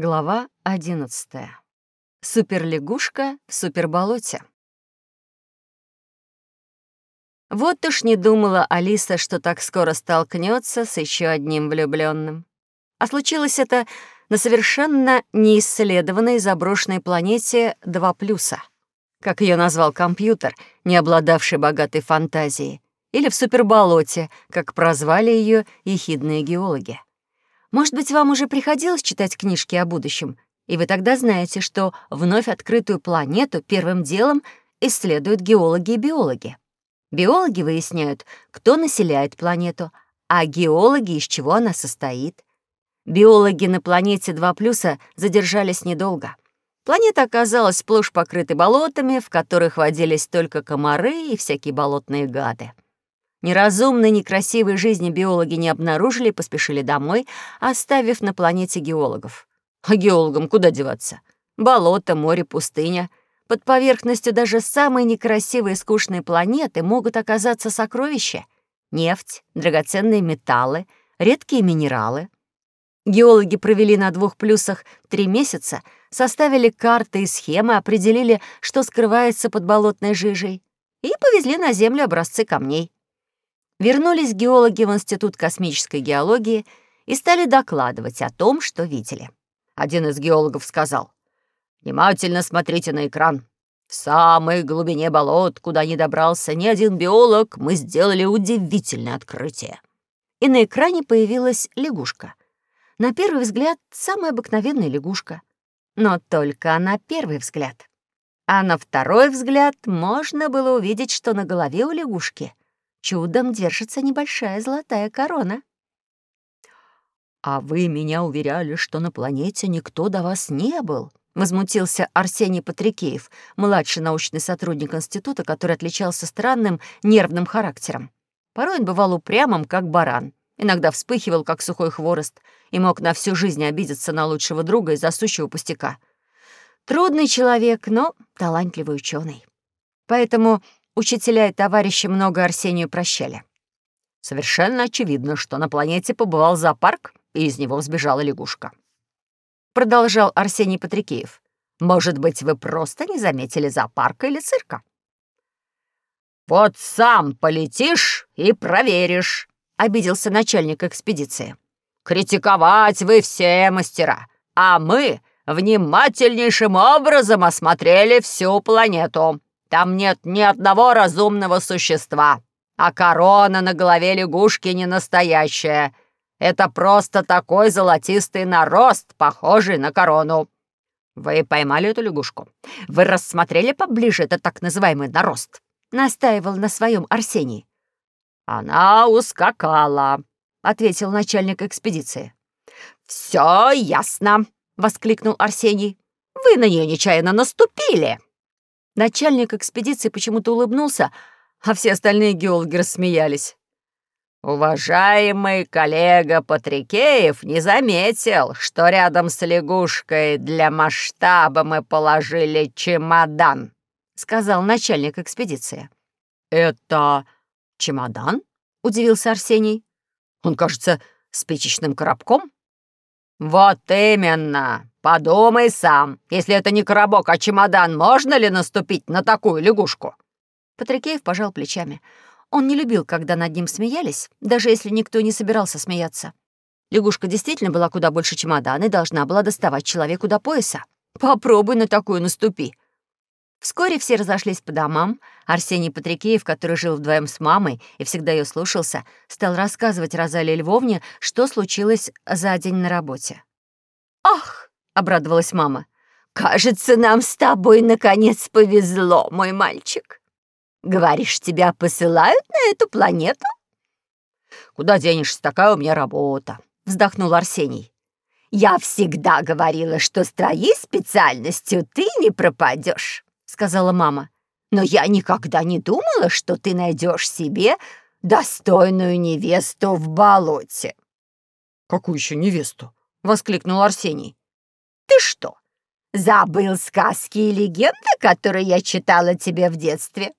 Глава 11. Суперлягушка в суперболоте. Вот уж не думала Алиса, что так скоро столкнется с еще одним влюбленным. А случилось это на совершенно неисследованной заброшенной планете 2+, как ее назвал компьютер, не обладавший богатой фантазией, или в суперболоте, как прозвали ее ехидные геологи. Может быть, вам уже приходилось читать книжки о будущем, и вы тогда знаете, что вновь открытую планету первым делом исследуют геологи и биологи. Биологи выясняют, кто населяет планету, а геологи, из чего она состоит. Биологи на планете 2+, задержались недолго. Планета оказалась сплошь покрытой болотами, в которых водились только комары и всякие болотные гады. Неразумной, некрасивой жизни биологи не обнаружили и поспешили домой, оставив на планете геологов. А геологам куда деваться? Болото, море, пустыня. Под поверхностью даже самой некрасивой и скучной планеты могут оказаться сокровища. Нефть, драгоценные металлы, редкие минералы. Геологи провели на двух плюсах три месяца, составили карты и схемы, определили, что скрывается под болотной жижей, и повезли на Землю образцы камней. Вернулись геологи в Институт космической геологии и стали докладывать о том, что видели. Один из геологов сказал, «Внимательно смотрите на экран. В самой глубине болот, куда не добрался ни один биолог, мы сделали удивительное открытие». И на экране появилась лягушка. На первый взгляд, самая обыкновенная лягушка. Но только на первый взгляд. А на второй взгляд можно было увидеть, что на голове у лягушки чудом держится небольшая золотая корона. «А вы меня уверяли, что на планете никто до вас не был», — возмутился Арсений Патрикеев, младший научный сотрудник института, который отличался странным нервным характером. Порой он бывал упрямым, как баран, иногда вспыхивал, как сухой хворост, и мог на всю жизнь обидеться на лучшего друга из-за сущего пустяка. Трудный человек, но талантливый ученый. Поэтому Учителя и товарищи много Арсению прощали. Совершенно очевидно, что на планете побывал зоопарк, и из него сбежала лягушка. Продолжал Арсений Патрикеев. Может быть, вы просто не заметили зоопарка или цирка? «Вот сам полетишь и проверишь», — обиделся начальник экспедиции. «Критиковать вы все мастера, а мы внимательнейшим образом осмотрели всю планету. Там нет ни одного разумного существа, а корона на голове лягушки не настоящая. Это просто такой золотистый нарост, похожий на корону. Вы поймали эту лягушку? Вы рассмотрели поближе этот так называемый нарост?» Настаивал на своем Арсений. «Она ускакала», — ответил начальник экспедиции. «Все ясно», — воскликнул Арсений. «Вы на нее нечаянно наступили». Начальник экспедиции почему-то улыбнулся, а все остальные геологи рассмеялись. «Уважаемый коллега Патрикеев не заметил, что рядом с лягушкой для масштаба мы положили чемодан», — сказал начальник экспедиции. «Это чемодан?» — удивился Арсений. «Он, кажется, спичечным коробком?» «Вот именно! Подумай сам, если это не коробок, а чемодан, можно ли наступить на такую лягушку?» Патрикеев пожал плечами. Он не любил, когда над ним смеялись, даже если никто не собирался смеяться. Лягушка действительно была куда больше чемодана и должна была доставать человеку до пояса. Попробуй на такую наступи. Вскоре все разошлись по домам. Арсений Патрикеев, который жил вдвоем с мамой и всегда ее слушался, стал рассказывать Розалии Львовне, что случилось за день на работе. Обрадовалась мама. «Кажется, нам с тобой наконец повезло, мой мальчик. Говоришь, тебя посылают на эту планету?» «Куда денешься, такая у меня работа», — вздохнул Арсений. «Я всегда говорила, что с твоей специальностью ты не пропадешь сказала мама. «Но я никогда не думала, что ты найдешь себе достойную невесту в болоте». «Какую еще невесту?» — воскликнул Арсений. «Ты что, забыл сказки и легенды, которые я читала тебе в детстве?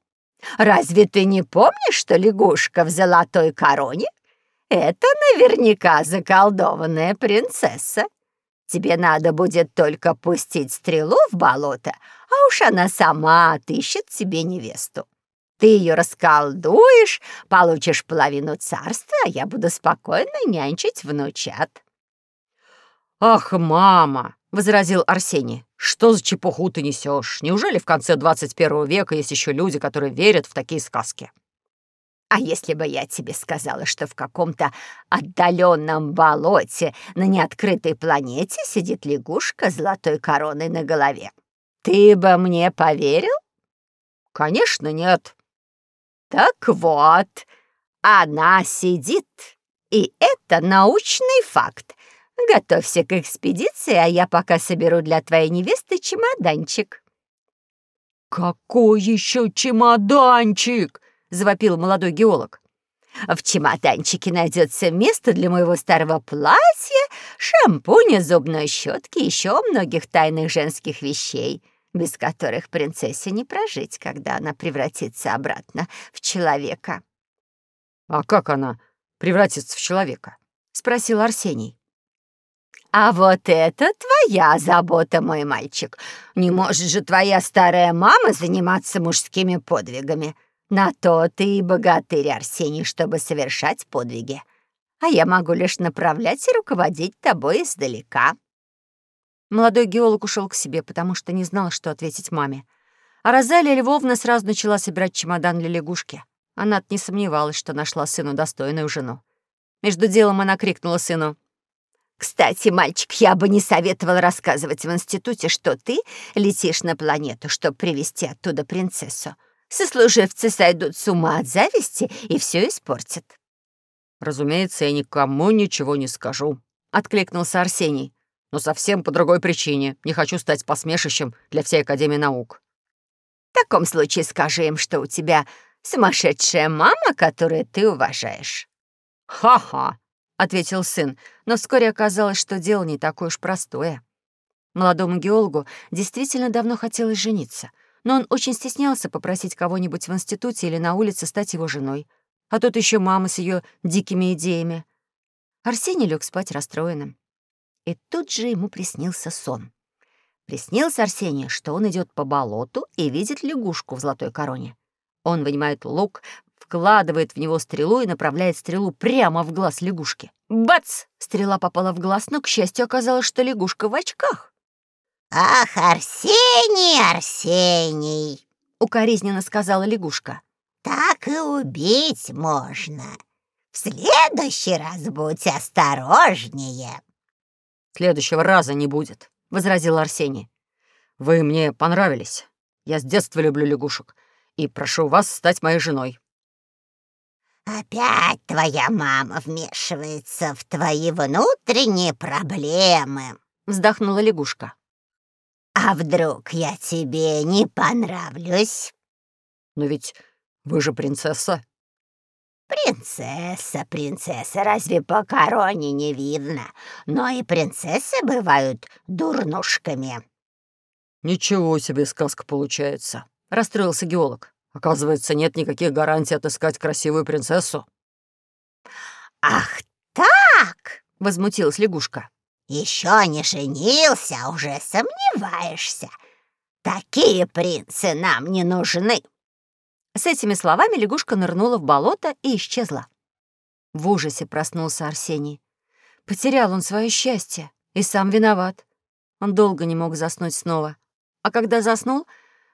Разве ты не помнишь, что лягушка в золотой короне — это наверняка заколдованная принцесса? Тебе надо будет только пустить стрелу в болото, а уж она сама отыщет себе невесту. Ты ее расколдуешь, получишь половину царства, а я буду спокойно нянчить внучат». «Ах, мама!» — возразил Арсений. «Что за чепуху ты несешь? Неужели в конце 21 века есть еще люди, которые верят в такие сказки?» «А если бы я тебе сказала, что в каком-то отдаленном болоте на неоткрытой планете сидит лягушка с золотой короной на голове, ты бы мне поверил?» «Конечно, нет», так вот, она сидит, и это научный факт. Готовься к экспедиции, а я пока соберу для твоей невесты чемоданчик». «Какой еще чемоданчик?» — завопил молодой геолог. «В чемоданчике найдется место для моего старого платья, шампуня, зубной щетки и еще многих тайных женских вещей без которых принцессе не прожить, когда она превратится обратно в человека. «А как она превратится в человека?» — спросил Арсений. «А вот это твоя забота, мой мальчик. Не может же твоя старая мама заниматься мужскими подвигами. На то ты и богатырь, Арсений, чтобы совершать подвиги. А я могу лишь направлять и руководить тобой издалека». Молодой геолог ушел к себе, потому что не знал, что ответить маме. А Розалия Львовна сразу начала собирать чемодан для лягушки. она не сомневалась, что нашла сыну достойную жену. Между делом она крикнула сыну. «Кстати, мальчик, я бы не советовал рассказывать в институте, что ты летишь на планету, чтобы привести оттуда принцессу. Сослуживцы сойдут с ума от зависти и все испортят». «Разумеется, я никому ничего не скажу», — откликнулся Арсений но совсем по другой причине. Не хочу стать посмешищем для всей Академии наук». «В таком случае скажи им, что у тебя сумасшедшая мама, которую ты уважаешь». «Ха-ха», — ответил сын, но вскоре оказалось, что дело не такое уж простое. Молодому геологу действительно давно хотелось жениться, но он очень стеснялся попросить кого-нибудь в институте или на улице стать его женой. А тут еще мама с ее дикими идеями. Арсений лег спать расстроенным. И тут же ему приснился сон. Приснился Арсению, что он идет по болоту и видит лягушку в золотой короне. Он вынимает лук, вкладывает в него стрелу и направляет стрелу прямо в глаз лягушки. Бац! Стрела попала в глаз, но, к счастью, оказалось, что лягушка в очках. «Ах, Арсений, Арсений!» — укоризненно сказала лягушка. «Так и убить можно. В следующий раз будь осторожнее». «Следующего раза не будет», — возразил Арсений. «Вы мне понравились. Я с детства люблю лягушек и прошу вас стать моей женой». «Опять твоя мама вмешивается в твои внутренние проблемы», — вздохнула лягушка. «А вдруг я тебе не понравлюсь?» «Но ведь вы же принцесса», «Принцесса, принцесса, разве по короне не видно? Но и принцессы бывают дурнушками». «Ничего себе сказка получается», — расстроился геолог. «Оказывается, нет никаких гарантий отыскать красивую принцессу». «Ах так!» — возмутилась лягушка. «Еще не женился, уже сомневаешься. Такие принцы нам не нужны». С этими словами лягушка нырнула в болото и исчезла. В ужасе проснулся Арсений. Потерял он свое счастье и сам виноват. Он долго не мог заснуть снова. А когда заснул,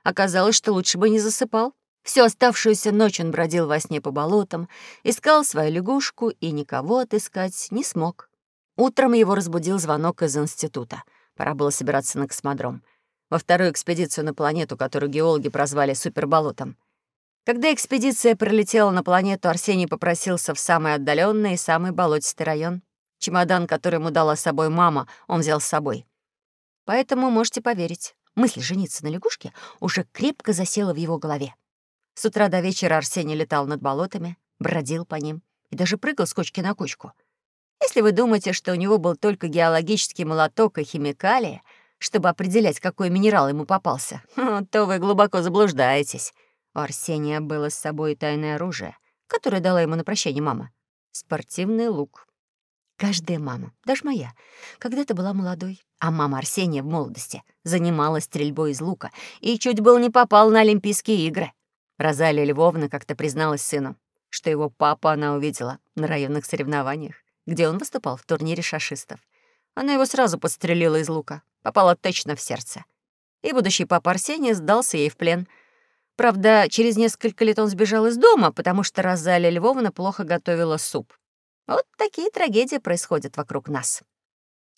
оказалось, что лучше бы не засыпал. Всю оставшуюся ночь он бродил во сне по болотам, искал свою лягушку и никого отыскать не смог. Утром его разбудил звонок из института. Пора было собираться на космодром. Во вторую экспедицию на планету, которую геологи прозвали суперболотом. Когда экспедиция пролетела на планету, Арсений попросился в самый отдаленный и самый болотистый район. Чемодан, который ему дала с собой мама, он взял с собой. Поэтому можете поверить, мысль жениться на лягушке уже крепко засела в его голове. С утра до вечера Арсений летал над болотами, бродил по ним и даже прыгал с кочки на кочку. Если вы думаете, что у него был только геологический молоток и химикалия, чтобы определять, какой минерал ему попался, то вы глубоко заблуждаетесь. У Арсения было с собой тайное оружие, которое дала ему на прощание мама. Спортивный лук. Каждая мама, даже моя, когда-то была молодой, а мама Арсения в молодости занималась стрельбой из лука и чуть был не попал на Олимпийские игры. Розалия Львовна как-то призналась сыну, что его папа она увидела на районных соревнованиях, где он выступал в турнире шашистов. Она его сразу подстрелила из лука, попала точно в сердце. И будущий папа Арсения сдался ей в плен. Правда, через несколько лет он сбежал из дома, потому что Розалия Львовна плохо готовила суп. Вот такие трагедии происходят вокруг нас.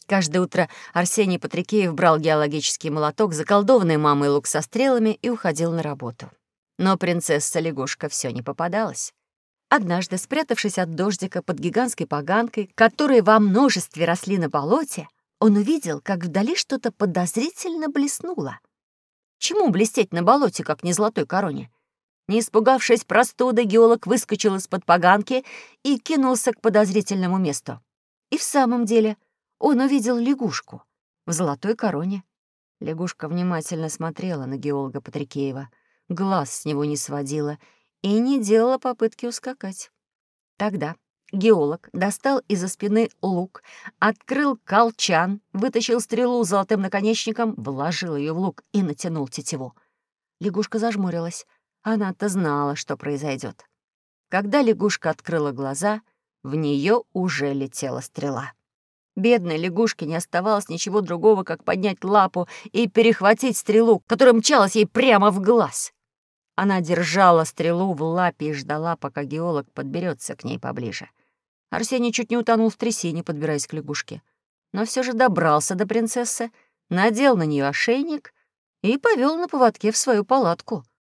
Каждое утро Арсений Патрикеев брал геологический молоток, заколдованный мамой лук со стрелами и уходил на работу. Но принцесса-лягушка все не попадалась. Однажды, спрятавшись от дождика под гигантской поганкой, которые во множестве росли на болоте, он увидел, как вдали что-то подозрительно блеснуло. Чему блестеть на болоте, как не золотой короне? Не испугавшись простуды, геолог выскочил из-под поганки и кинулся к подозрительному месту. И в самом деле он увидел лягушку в золотой короне. Лягушка внимательно смотрела на геолога Патрикеева, глаз с него не сводила и не делала попытки ускакать. Тогда геолог достал из-за спины лук, открыл колчан, вытащил стрелу с золотым наконечником, вложил ее в лук и натянул тетиву. Лягушка зажмурилась. Она-то знала, что произойдет. Когда лягушка открыла глаза, в нее уже летела стрела. Бедной лягушке не оставалось ничего другого, как поднять лапу и перехватить стрелу, которая мчалась ей прямо в глаз. Она держала стрелу в лапе и ждала, пока геолог подберется к ней поближе. Арсений чуть не утонул в трясине, подбираясь к лягушке. Но все же добрался до принцессы, надел на нее ошейник и повел на поводке в свою палатку —